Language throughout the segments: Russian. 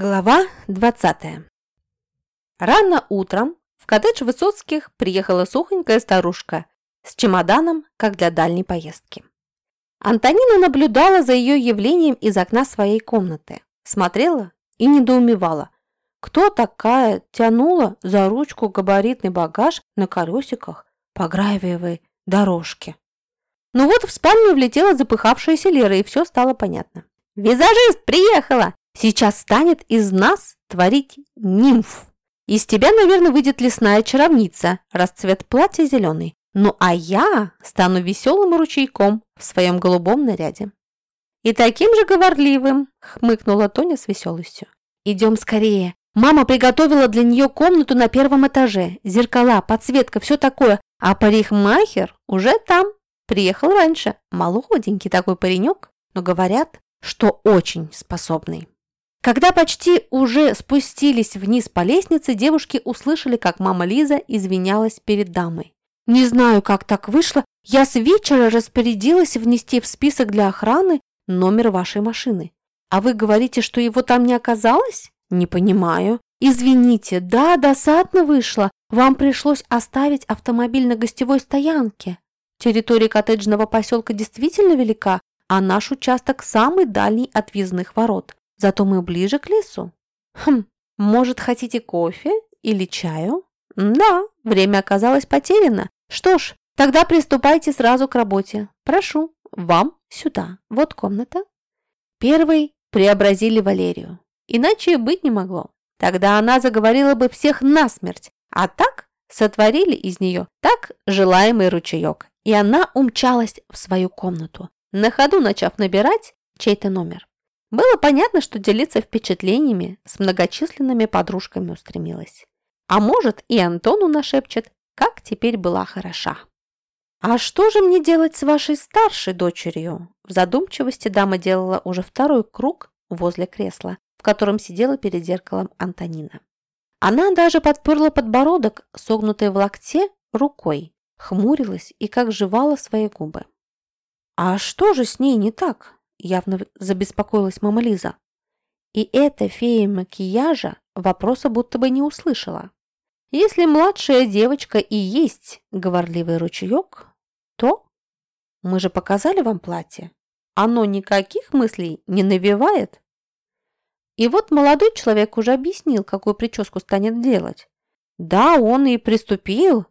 Глава 20 Рано утром в коттедж Высоцких приехала сухонькая старушка с чемоданом, как для дальней поездки. Антонина наблюдала за ее явлением из окна своей комнаты, смотрела и недоумевала, кто такая тянула за ручку габаритный багаж на колесиках по гравиевой дорожке. Ну вот в спальню влетела запыхавшаяся Лера, и все стало понятно. «Визажист приехала!» Сейчас станет из нас творить нимф. Из тебя, наверное, выйдет лесная чаровница, расцвет платья зеленый. Ну а я стану веселым ручейком в своем голубом наряде. И таким же говорливым, хмыкнула Тоня с веселостью. Идем скорее. Мама приготовила для нее комнату на первом этаже. Зеркала, подсветка, все такое. А парикмахер уже там. Приехал раньше. Молоденький такой паренек, но говорят, что очень способный. Когда почти уже спустились вниз по лестнице, девушки услышали, как мама Лиза извинялась перед дамой. «Не знаю, как так вышло. Я с вечера распорядилась внести в список для охраны номер вашей машины. А вы говорите, что его там не оказалось? Не понимаю. Извините, да, досадно вышло. Вам пришлось оставить автомобиль на гостевой стоянке. Территория коттеджного поселка действительно велика, а наш участок самый дальний от въездных ворот. Зато мы ближе к лесу. Хм, может, хотите кофе или чаю? Да, время оказалось потеряно. Что ж, тогда приступайте сразу к работе. Прошу, вам сюда. Вот комната. Первый преобразили Валерию. Иначе быть не могло. Тогда она заговорила бы всех насмерть. А так сотворили из нее так желаемый ручеек. И она умчалась в свою комнату, на ходу начав набирать чей-то номер. Было понятно, что делиться впечатлениями с многочисленными подружками устремилась. А может, и Антону нашепчет, как теперь была хороша. «А что же мне делать с вашей старшей дочерью?» В задумчивости дама делала уже второй круг возле кресла, в котором сидела перед зеркалом Антонина. Она даже подперла подбородок, согнутой в локте, рукой, хмурилась и как жевала свои губы. «А что же с ней не так?» Явно забеспокоилась мама Лиза. И эта фея макияжа вопроса будто бы не услышала. Если младшая девочка и есть говорливый ручеек, то... Мы же показали вам платье. Оно никаких мыслей не навевает. И вот молодой человек уже объяснил, какую прическу станет делать. Да, он и приступил.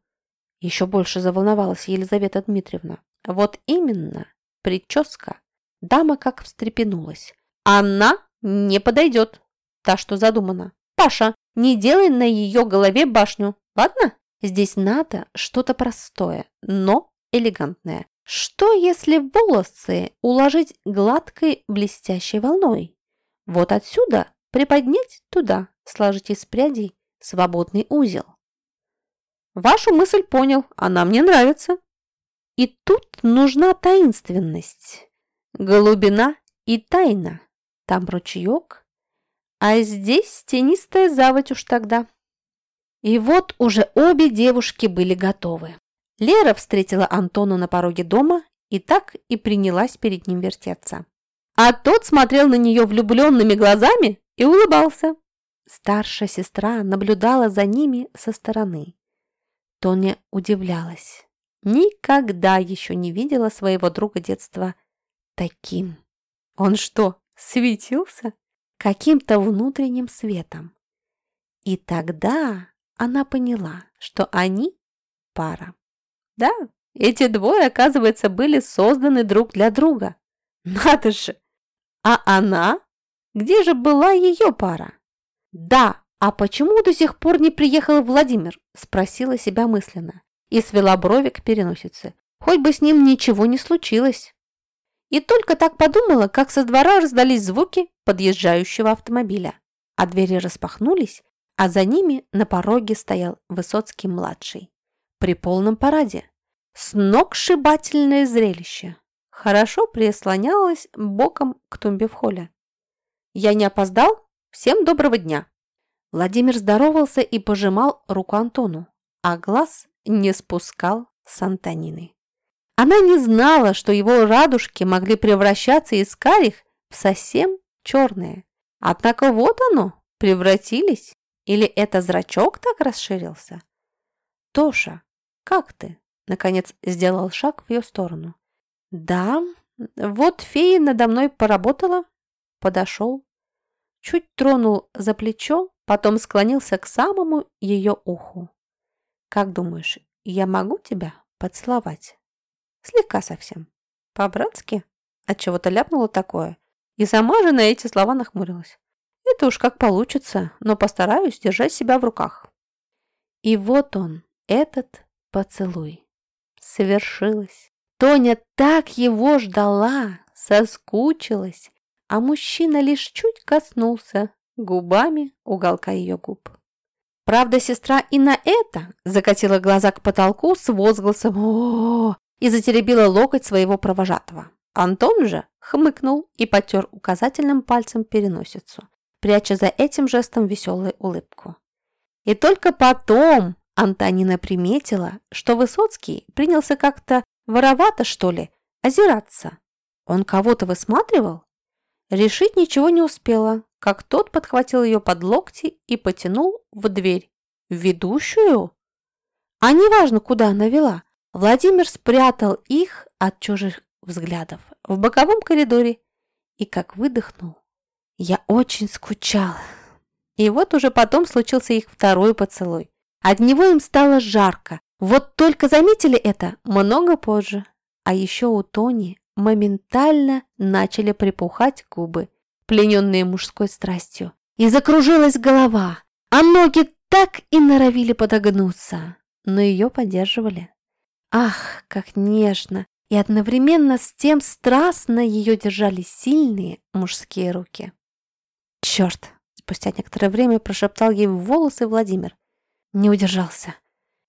Еще больше заволновалась Елизавета Дмитриевна. Вот именно, прическа Дама как встрепенулась. «Она не подойдет!» Та, что задумана. «Паша, не делай на ее голове башню, ладно? Здесь надо что-то простое, но элегантное. Что, если волосы уложить гладкой блестящей волной? Вот отсюда приподнять туда, сложить из прядей свободный узел. Вашу мысль понял, она мне нравится. И тут нужна таинственность. Голубина и тайна. Там ручеек, а здесь тенистая заводь уж тогда. И вот уже обе девушки были готовы. Лера встретила Антона на пороге дома и так и принялась перед ним вертеться. А тот смотрел на нее влюбленными глазами и улыбался. Старшая сестра наблюдала за ними со стороны. Тоня удивлялась. Никогда еще не видела своего друга детства таким. Он что, светился? Каким-то внутренним светом. И тогда она поняла, что они пара. Да, эти двое, оказывается, были созданы друг для друга. Надо же! А она? Где же была ее пара? Да, а почему до сих пор не приехал Владимир? Спросила себя мысленно и свела брови к переносице. Хоть бы с ним ничего не случилось. И только так подумала, как со двора раздались звуки подъезжающего автомобиля, а двери распахнулись, а за ними на пороге стоял Высоцкий-младший. При полном параде. Сногсшибательное зрелище. Хорошо прислонялась боком к тумбе в холле. «Я не опоздал? Всем доброго дня!» Владимир здоровался и пожимал руку Антону, а глаз не спускал с Антонины. Она не знала, что его радужки могли превращаться из карих в совсем черные. Однако вот оно, превратились. Или это зрачок так расширился? Тоша, как ты? Наконец сделал шаг в ее сторону. Да, вот фея надо мной поработала. Подошел. Чуть тронул за плечо, потом склонился к самому ее уху. Как думаешь, я могу тебя поцеловать? Слегка совсем. По-братски? Отчего-то ляпнула такое. И сама же на эти слова нахмурилась. Это уж как получится, но постараюсь держать себя в руках. И вот он, этот поцелуй. Совершилось. Тоня так его ждала, соскучилась, а мужчина лишь чуть коснулся губами уголка ее губ. Правда, сестра и на это закатила глаза к потолку с возгласом о, -о, -о и затеребила локоть своего провожатого. Антон же хмыкнул и потер указательным пальцем переносицу, пряча за этим жестом веселую улыбку. И только потом Антонина приметила, что Высоцкий принялся как-то воровато, что ли, озираться. Он кого-то высматривал? Решить ничего не успела, как тот подхватил ее под локти и потянул в дверь. Ведущую? А неважно, куда она вела, Владимир спрятал их от чужих взглядов в боковом коридоре и как выдохнул. Я очень скучала. И вот уже потом случился их второй поцелуй. От него им стало жарко. Вот только заметили это много позже. А еще у Тони моментально начали припухать губы, плененные мужской страстью. И закружилась голова, а ноги так и норовили подогнуться, но ее поддерживали. Ах, как нежно, и одновременно с тем страстно ее держали сильные мужские руки. «Черт!» – спустя некоторое время прошептал ей в волосы Владимир. Не удержался.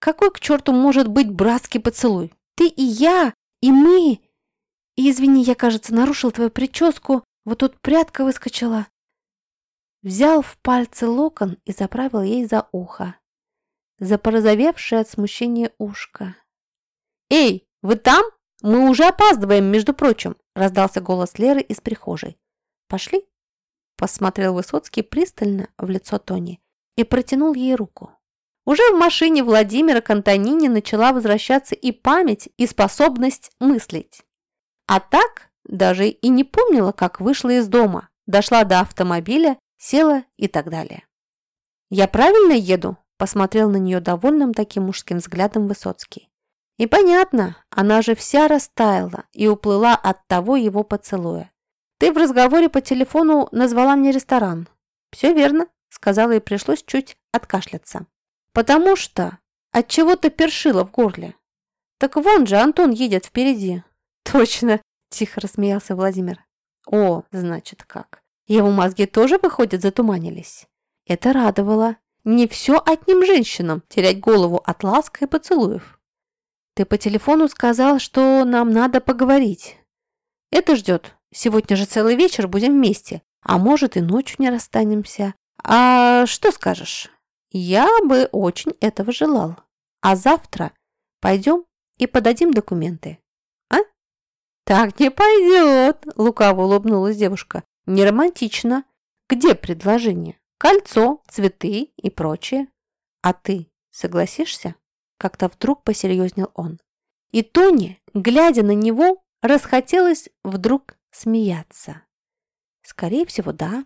«Какой к черту может быть братский поцелуй? Ты и я, и мы!» «И извини, я, кажется, нарушил твою прическу, вот тут прядка выскочила». Взял в пальцы локон и заправил ей за ухо. За порозовевшее от смущения ушко. «Эй, вы там?» «Мы уже опаздываем, между прочим», – раздался голос Леры из прихожей. «Пошли?» – посмотрел Высоцкий пристально в лицо Тони и протянул ей руку. Уже в машине Владимира к Антонине начала возвращаться и память, и способность мыслить. А так даже и не помнила, как вышла из дома, дошла до автомобиля, села и так далее. «Я правильно еду?» – посмотрел на нее довольным таким мужским взглядом Высоцкий. И понятно, она же вся растаяла и уплыла от того его поцелуя. Ты в разговоре по телефону назвала мне ресторан. Все верно, сказала и пришлось чуть откашляться. Потому что от чего то першило в горле. Так вон же Антон едет впереди. Точно, тихо рассмеялся Владимир. О, значит как. Его мозги тоже, выходят затуманились. Это радовало. Не все одним женщинам терять голову от ласк и поцелуев. Ты по телефону сказал, что нам надо поговорить. Это ждет. Сегодня же целый вечер будем вместе. А может и ночью не расстанемся. А что скажешь? Я бы очень этого желал. А завтра пойдем и подадим документы. А? Так не пойдет, лукаво улыбнулась девушка. Не романтично. Где предложение? Кольцо, цветы и прочее. А ты согласишься? Как-то вдруг посерьезнел он. И Тони, глядя на него, расхотелось вдруг смеяться. Скорее всего, да.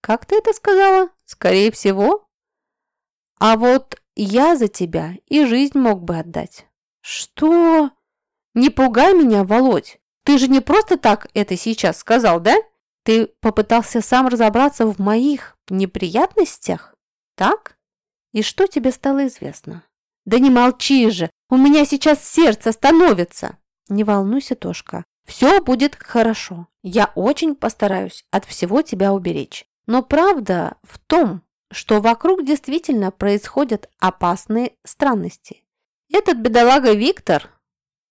Как ты это сказала? Скорее всего? А вот я за тебя и жизнь мог бы отдать. Что? Не пугай меня, Володь. Ты же не просто так это сейчас сказал, да? Ты попытался сам разобраться в моих неприятностях? Так? И что тебе стало известно? «Да не молчи же! У меня сейчас сердце становится!» «Не волнуйся, Тошка, все будет хорошо. Я очень постараюсь от всего тебя уберечь. Но правда в том, что вокруг действительно происходят опасные странности. Этот бедолага Виктор...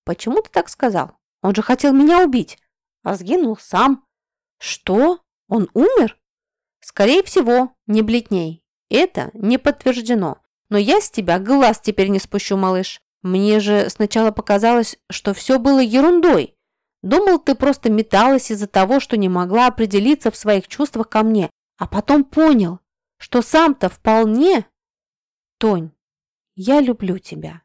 Почему ты так сказал? Он же хотел меня убить, а сгинул сам. Что? Он умер? Скорее всего, не бледней. Это не подтверждено. Но я с тебя глаз теперь не спущу, малыш. Мне же сначала показалось, что все было ерундой. Думал, ты просто металась из-за того, что не могла определиться в своих чувствах ко мне, а потом понял, что сам-то вполне... Тонь, я люблю тебя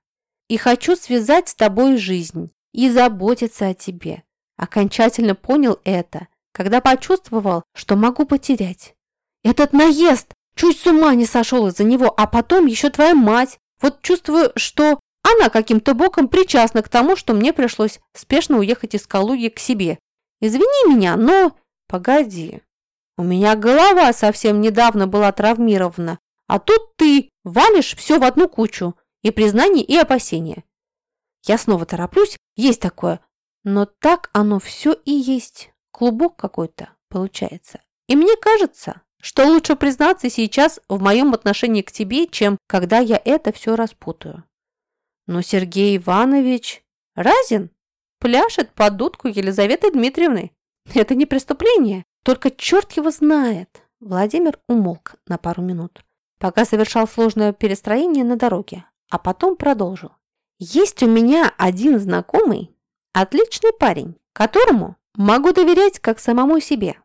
и хочу связать с тобой жизнь и заботиться о тебе. Окончательно понял это, когда почувствовал, что могу потерять. Этот наезд! Чуть с ума не сошел из-за него, а потом еще твоя мать. Вот чувствую, что она каким-то боком причастна к тому, что мне пришлось спешно уехать из Калуги к себе. Извини меня, но... Погоди. У меня голова совсем недавно была травмирована, а тут ты валишь все в одну кучу. И признание, и опасения. Я снова тороплюсь, есть такое. Но так оно все и есть. Клубок какой-то получается. И мне кажется, что лучше признаться сейчас в моем отношении к тебе, чем когда я это все распутаю. Но Сергей Иванович разин пляшет под дудку Елизаветы Дмитриевны. Это не преступление, только черт его знает. Владимир умолк на пару минут, пока совершал сложное перестроение на дороге, а потом продолжил. Есть у меня один знакомый, отличный парень, которому могу доверять как самому себе.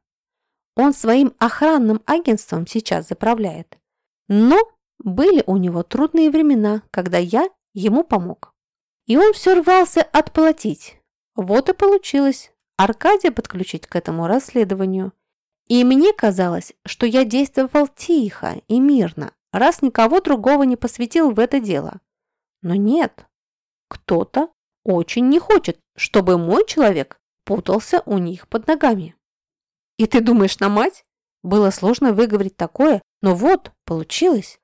Он своим охранным агентством сейчас заправляет. Но были у него трудные времена, когда я ему помог. И он все рвался отплатить. Вот и получилось Аркадия подключить к этому расследованию. И мне казалось, что я действовал тихо и мирно, раз никого другого не посвятил в это дело. Но нет, кто-то очень не хочет, чтобы мой человек путался у них под ногами. И ты думаешь на мать? Было сложно выговорить такое, но вот, получилось.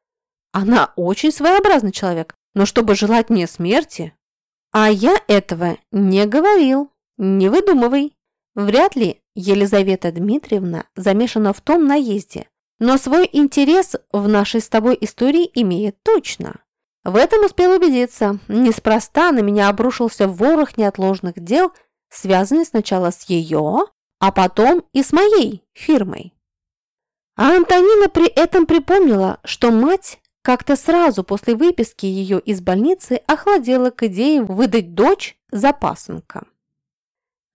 Она очень своеобразный человек, но чтобы желать мне смерти... А я этого не говорил, не выдумывай. Вряд ли Елизавета Дмитриевна замешана в том наезде, но свой интерес в нашей с тобой истории имеет точно. В этом успел убедиться. Неспроста на меня обрушился ворох неотложных дел, связанный сначала с ее, а потом и с моей фирмой. А Антонина при этом припомнила, что мать как-то сразу после выписки ее из больницы охладела к идее выдать дочь за пасынка.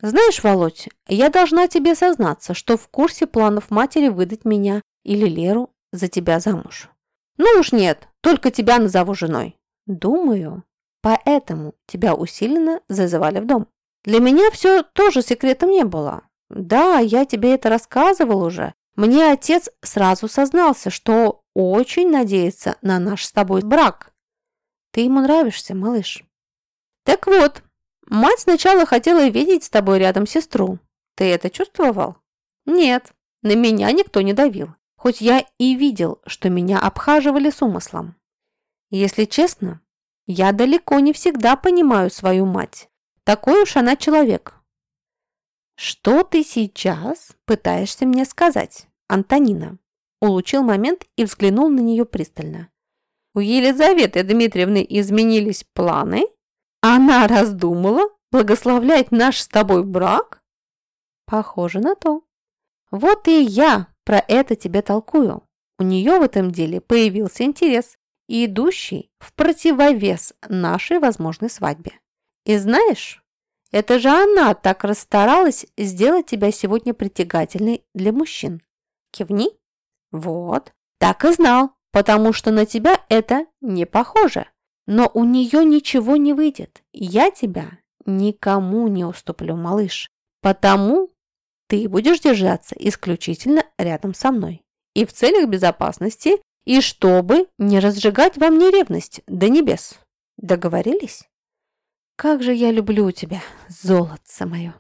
«Знаешь, Володь, я должна тебе сознаться, что в курсе планов матери выдать меня или Леру за тебя замуж. Ну уж нет, только тебя назову женой. Думаю, поэтому тебя усиленно зазывали в дом. Для меня все тоже секретом не было. Да, я тебе это рассказывал уже. Мне отец сразу сознался, что очень надеется на наш с тобой брак. Ты ему нравишься, малыш. Так вот, мать сначала хотела видеть с тобой рядом сестру. Ты это чувствовал? Нет, на меня никто не давил хоть я и видел, что меня обхаживали с умыслом. Если честно, я далеко не всегда понимаю свою мать. Такой уж она человек. Что ты сейчас пытаешься мне сказать, Антонина? Улучил момент и взглянул на нее пристально. У Елизаветы Дмитриевны изменились планы? Она раздумала благословлять наш с тобой брак? Похоже на то. Вот и я про это тебе толкую. У нее в этом деле появился интерес, идущий в противовес нашей возможной свадьбе. И знаешь, это же она так расстаралась сделать тебя сегодня притягательной для мужчин. Кивни. Вот, так и знал, потому что на тебя это не похоже. Но у нее ничего не выйдет. Я тебя никому не уступлю, малыш. Потому ты будешь держаться исключительно рядом со мной. И в целях безопасности, и чтобы не разжигать во мне ревность до небес. Договорились? Как же я люблю тебя, золотце мое.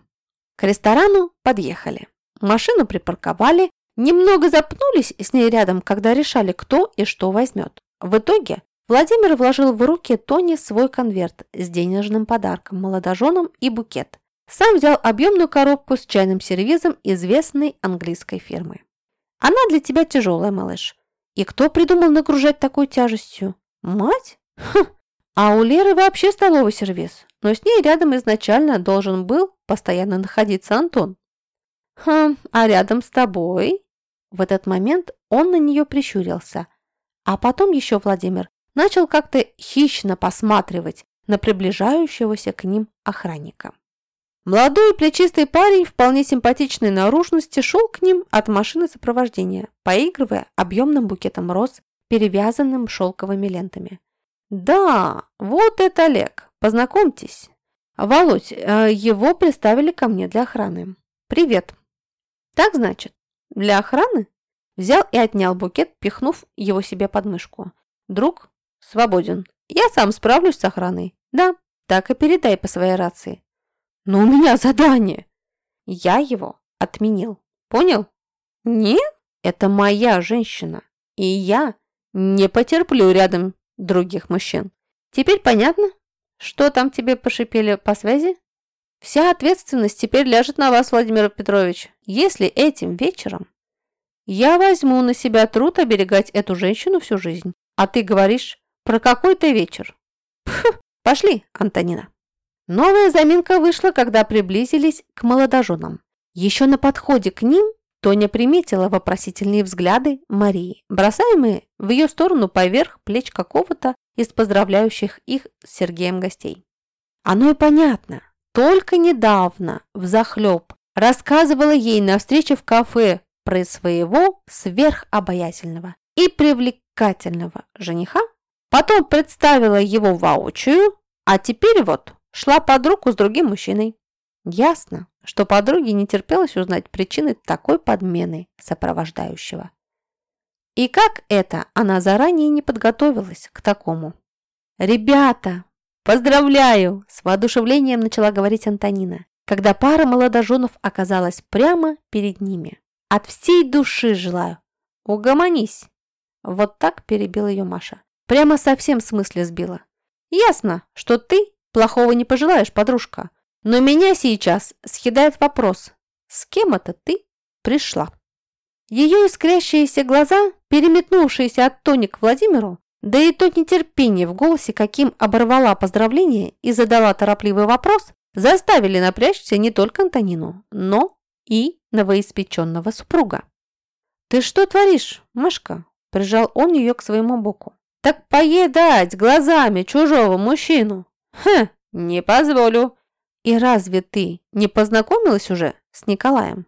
К ресторану подъехали. Машину припарковали, немного запнулись с ней рядом, когда решали, кто и что возьмет. В итоге Владимир вложил в руки Тони свой конверт с денежным подарком молодоженам и букет. Сам взял объемную коробку с чайным сервизом известной английской фирмы. Она для тебя тяжелая, малыш. И кто придумал нагружать такой тяжестью? Мать? Хм. А у Леры вообще столовый сервиз. Но с ней рядом изначально должен был постоянно находиться Антон. Хм, а рядом с тобой? В этот момент он на нее прищурился. А потом еще Владимир начал как-то хищно посматривать на приближающегося к ним охранника. Молодой плечистый парень, вполне симпатичной наружности, шел к ним от машины сопровождения, поигрывая объемным букетом роз, перевязанным шелковыми лентами. «Да, вот это Олег, познакомьтесь». «Володь, э, его представили ко мне для охраны. Привет». «Так, значит, для охраны?» Взял и отнял букет, пихнув его себе под мышку. «Друг, свободен. Я сам справлюсь с охраной. Да, так и передай по своей рации. Но у меня задание. Я его отменил. Понял? Нет, это моя женщина. И я не потерплю рядом других мужчин. Теперь понятно, что там тебе пошипели по связи? Вся ответственность теперь ляжет на вас, Владимир Петрович. Если этим вечером я возьму на себя труд оберегать эту женщину всю жизнь, а ты говоришь про какой-то вечер. Пф, пошли, Антонина. Новая заминка вышла, когда приблизились к молодоженам. Еще на подходе к ним Тоня приметила вопросительные взгляды Марии, бросаемые в ее сторону поверх плеч какого-то из поздравляющих их с Сергеем гостей. Оно и понятно. Только недавно, в захлеб, рассказывала ей на встрече в кафе про своего сверхобаятельного и привлекательного жениха, потом представила его воочию, а теперь вот шла под руку с другим мужчиной. Ясно, что подруге не терпелось узнать причины такой подмены сопровождающего. И как это она заранее не подготовилась к такому? «Ребята, поздравляю!» – с воодушевлением начала говорить Антонина, когда пара молодоженов оказалась прямо перед ними. «От всей души желаю! Угомонись!» Вот так перебила ее Маша. Прямо совсем смысле сбила. «Ясно, что ты плохого не пожелаешь, подружка, но меня сейчас съедает вопрос, с кем это ты пришла?» Ее искрящиеся глаза, переметнувшиеся от Тони к Владимиру, да и то нетерпение в голосе, каким оборвала поздравление и задала торопливый вопрос, заставили напрячься не только Антонину, но и новоиспеченного супруга. «Ты что творишь, Машка?» – прижал он ее к своему боку. «Так поедать глазами чужого мужчину? Хм, не позволю. И разве ты не познакомилась уже с Николаем?»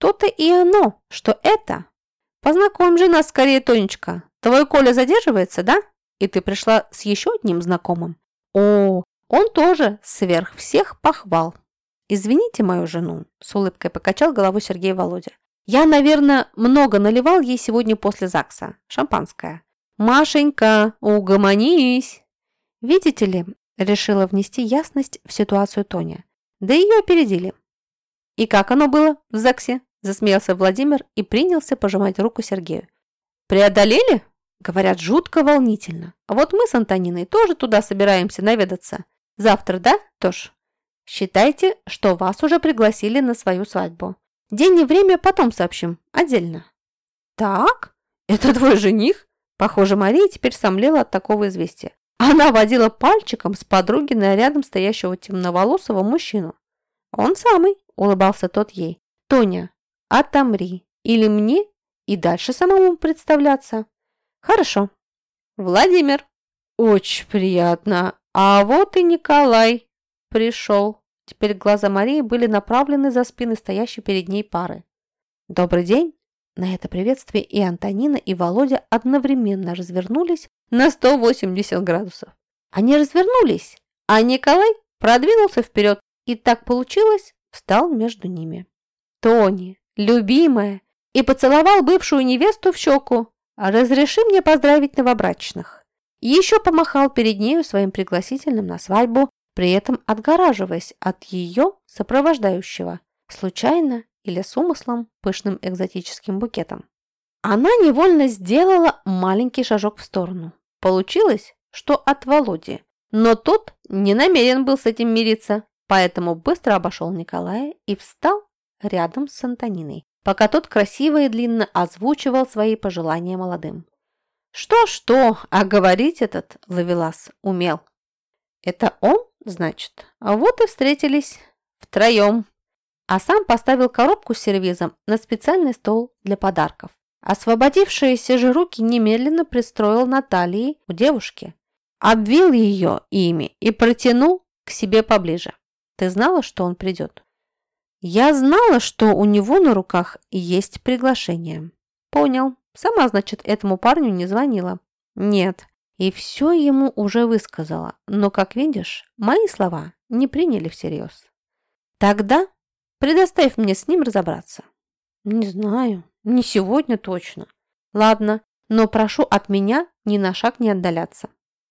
То-то и оно, что это. Познакомь же нас скорее, Тонечка. Твой Коля задерживается, да? И ты пришла с еще одним знакомым. О, он тоже сверх всех похвал. Извините мою жену, с улыбкой покачал головой Сергей Володя. Я, наверное, много наливал ей сегодня после ЗАГСа. Шампанское. Машенька, угомонись. Видите ли, решила внести ясность в ситуацию Тоня. Да ее опередили. И как оно было в ЗАГСе? Засмеялся Владимир и принялся пожимать руку Сергею. «Преодолели?» Говорят, жутко волнительно. А вот мы с Антониной тоже туда собираемся наведаться. Завтра, да, Тош? Считайте, что вас уже пригласили на свою свадьбу. День и время потом сообщим, отдельно. Так? Это твой жених? Похоже, Мария теперь сомлела от такого известия. Она водила пальчиком с подруги на рядом стоящего темноволосого мужчину. Он самый, улыбался тот ей. Тоня, отомри. Или мне и дальше самому представляться. Хорошо. Владимир. Очень приятно. А вот и Николай пришел. Теперь глаза Марии были направлены за спины стоящей перед ней пары. Добрый день. На это приветствие и Антонина, и Володя одновременно развернулись на 180 градусов. Они развернулись, а Николай продвинулся вперед, и так получилось, встал между ними. Тони, любимая, и поцеловал бывшую невесту в щеку. «Разреши мне поздравить новобрачных». Еще помахал перед нею своим пригласительным на свадьбу, при этом отгораживаясь от ее сопровождающего, случайно или с умыслом пышным экзотическим букетом. Она невольно сделала маленький шажок в сторону. Получилось, что от Володи, но тот не намерен был с этим мириться, поэтому быстро обошел Николая и встал рядом с Антониной, пока тот красиво и длинно озвучивал свои пожелания молодым. Что-что, а говорить этот Лавелас умел. Это он, значит? А вот и встретились втроем. А сам поставил коробку с сервизом на специальный стол для подарков. Освободившиеся же руки немедленно пристроил на талии у девушки, обвил ее ими и протянул к себе поближе. Ты знала, что он придет?» «Я знала, что у него на руках есть приглашение». «Понял. Сама, значит, этому парню не звонила». «Нет. И все ему уже высказала. Но, как видишь, мои слова не приняли всерьез». «Тогда предоставь мне с ним разобраться». «Не знаю. Не сегодня точно. Ладно, но прошу от меня ни на шаг не отдаляться.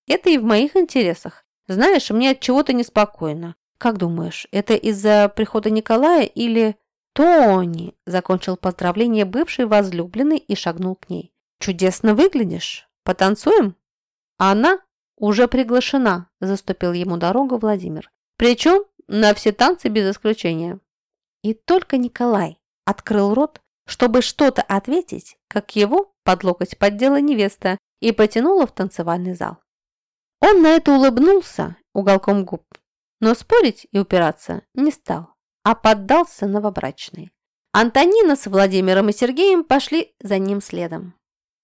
Это и в моих интересах. Знаешь, мне от чего-то неспокойно. Как думаешь, это из-за прихода Николая или... Тони, закончил поздравление бывший возлюбленный и шагнул к ней. Чудесно выглядишь. Потанцуем? Она уже приглашена, заступил ему дорогу Владимир. Причем на все танцы без исключения. И только Николай открыл рот, чтобы что-то ответить, как его под локоть поддела невеста и потянула в танцевальный зал. Он на это улыбнулся уголком губ, но спорить и упираться не стал, а поддался новобрачной. Антонина с Владимиром и Сергеем пошли за ним следом.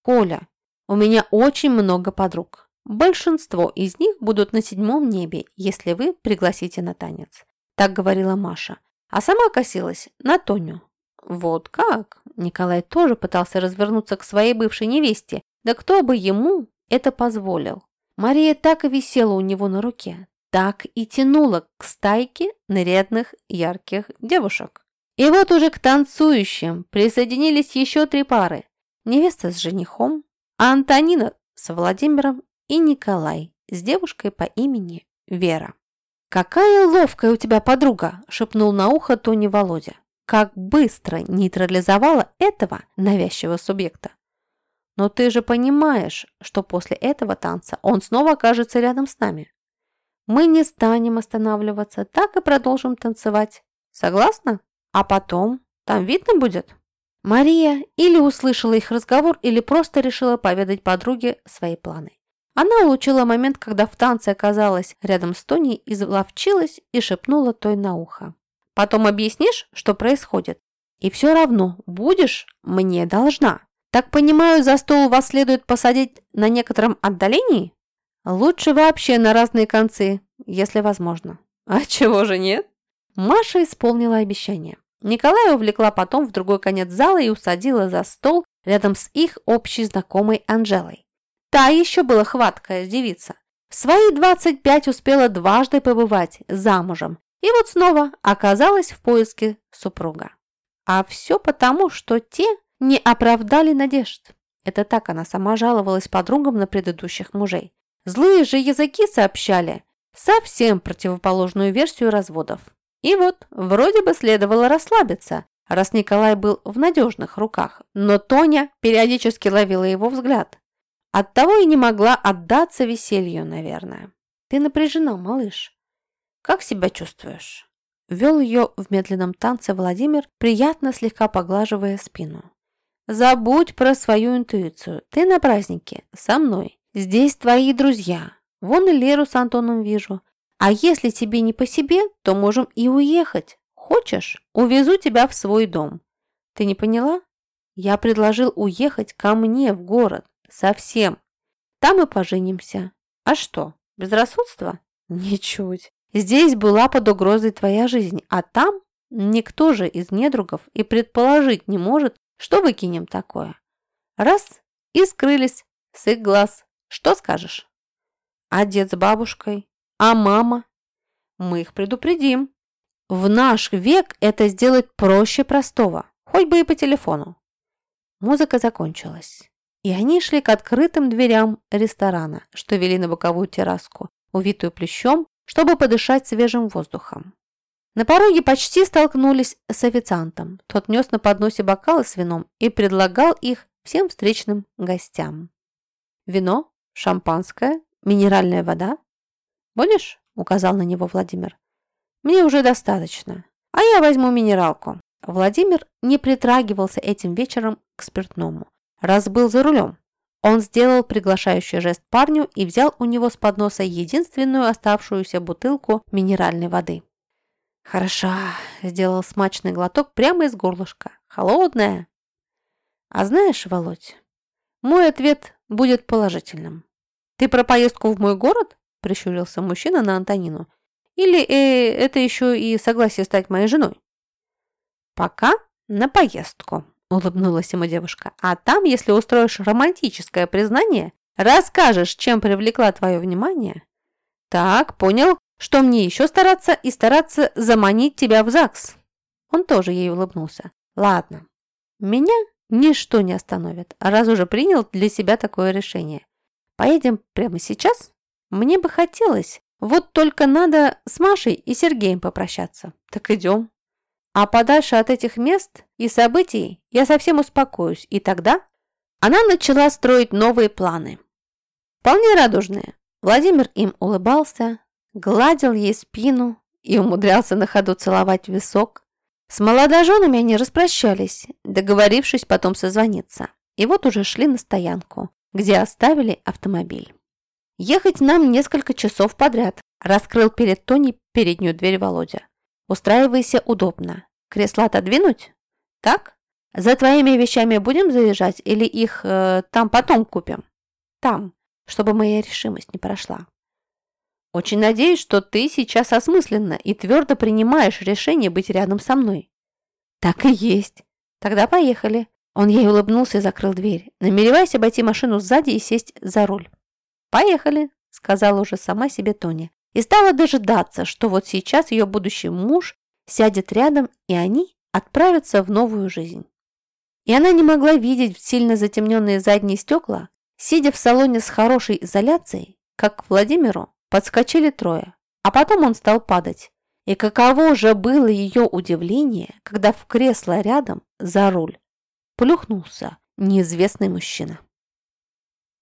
«Коля, у меня очень много подруг. Большинство из них будут на седьмом небе, если вы пригласите на танец», так говорила Маша, а сама косилась на Тоню. «Вот как?» Николай тоже пытался развернуться к своей бывшей невесте. Да кто бы ему это позволил? Мария так и висела у него на руке, так и тянула к стайке нарядных ярких девушек. И вот уже к танцующим присоединились еще три пары. Невеста с женихом, а Антонина с Владимиром и Николай с девушкой по имени Вера. «Какая ловкая у тебя подруга!» – шепнул на ухо Тони Володя как быстро нейтрализовала этого навязчивого субъекта. Но ты же понимаешь, что после этого танца он снова окажется рядом с нами. Мы не станем останавливаться, так и продолжим танцевать. Согласна? А потом? Там видно будет? Мария или услышала их разговор, или просто решила поведать подруге свои планы. Она улучила момент, когда в танце оказалась рядом с Тони, изловчилась и шепнула той на ухо. Потом объяснишь, что происходит. И все равно будешь мне должна. Так понимаю, за стол вас следует посадить на некотором отдалении? Лучше вообще на разные концы, если возможно. А чего же нет? Маша исполнила обещание. Николая увлекла потом в другой конец зала и усадила за стол рядом с их общей знакомой Анжелой. Та еще была хваткая девица. В свои 25 успела дважды побывать замужем и вот снова оказалась в поиске супруга. А все потому, что те не оправдали надежд. Это так она сама жаловалась подругам на предыдущих мужей. Злые же языки сообщали совсем противоположную версию разводов. И вот, вроде бы следовало расслабиться, раз Николай был в надежных руках, но Тоня периодически ловила его взгляд. Оттого и не могла отдаться веселью, наверное. «Ты напряжена, малыш», «Как себя чувствуешь?» Вел ее в медленном танце Владимир, приятно слегка поглаживая спину. «Забудь про свою интуицию. Ты на празднике. Со мной. Здесь твои друзья. Вон и Леру с Антоном вижу. А если тебе не по себе, то можем и уехать. Хочешь, увезу тебя в свой дом. Ты не поняла? Я предложил уехать ко мне в город. Совсем. Там и поженимся. А что, безрассудство? Ничуть. Здесь была под угрозой твоя жизнь, а там никто же из недругов и предположить не может, что выкинем такое. Раз – и скрылись с их глаз. Что скажешь? А дед с бабушкой? А мама? Мы их предупредим. В наш век это сделать проще простого, хоть бы и по телефону. Музыка закончилась, и они шли к открытым дверям ресторана, что вели на боковую терраску, увитую плещом чтобы подышать свежим воздухом. На пороге почти столкнулись с официантом. Тот нес на подносе бокалы с вином и предлагал их всем встречным гостям. «Вино? Шампанское? Минеральная вода?» «Будешь?» – указал на него Владимир. «Мне уже достаточно. А я возьму минералку». Владимир не притрагивался этим вечером к спиртному, раз был за рулем. Он сделал приглашающий жест парню и взял у него с подноса единственную оставшуюся бутылку минеральной воды. «Хороша!» – сделал смачный глоток прямо из горлышка. «Холодная!» «А знаешь, Володь, мой ответ будет положительным. Ты про поездку в мой город?» – прищурился мужчина на Антонину. Или э, это еще и согласие стать моей женой?» «Пока на поездку», – улыбнулась ему девушка. «А там, если устроишь романтическое признание, расскажешь, чем привлекла твое внимание». «Так, понял, что мне еще стараться и стараться заманить тебя в ЗАГС». Он тоже ей улыбнулся. «Ладно, меня ничто не остановит, раз уже принял для себя такое решение. Поедем прямо сейчас? Мне бы хотелось, вот только надо с Машей и Сергеем попрощаться. Так идем». А подальше от этих мест и событий я совсем успокоюсь, и тогда она начала строить новые планы. Вполне радужные. Владимир им улыбался, гладил ей спину и умудрялся на ходу целовать висок. С молодоженами они распрощались, договорившись потом созвониться. И вот уже шли на стоянку, где оставили автомобиль. «Ехать нам несколько часов подряд», раскрыл перед Тони переднюю дверь Володя. Устраивайся удобно. Кресло отодвинуть? Так? За твоими вещами будем заезжать или их э, там потом купим? Там, чтобы моя решимость не прошла. Очень надеюсь, что ты сейчас осмысленно и твердо принимаешь решение быть рядом со мной. Так и есть. Тогда поехали. Он ей улыбнулся и закрыл дверь, намереваясь обойти машину сзади и сесть за руль. «Поехали», — сказала уже сама себе Тоня и стала дожидаться, что вот сейчас ее будущий муж сядет рядом, и они отправятся в новую жизнь. И она не могла видеть в сильно затемненные задние стекла, сидя в салоне с хорошей изоляцией, как к Владимиру подскочили трое, а потом он стал падать. И каково же было ее удивление, когда в кресло рядом, за руль, плюхнулся неизвестный мужчина.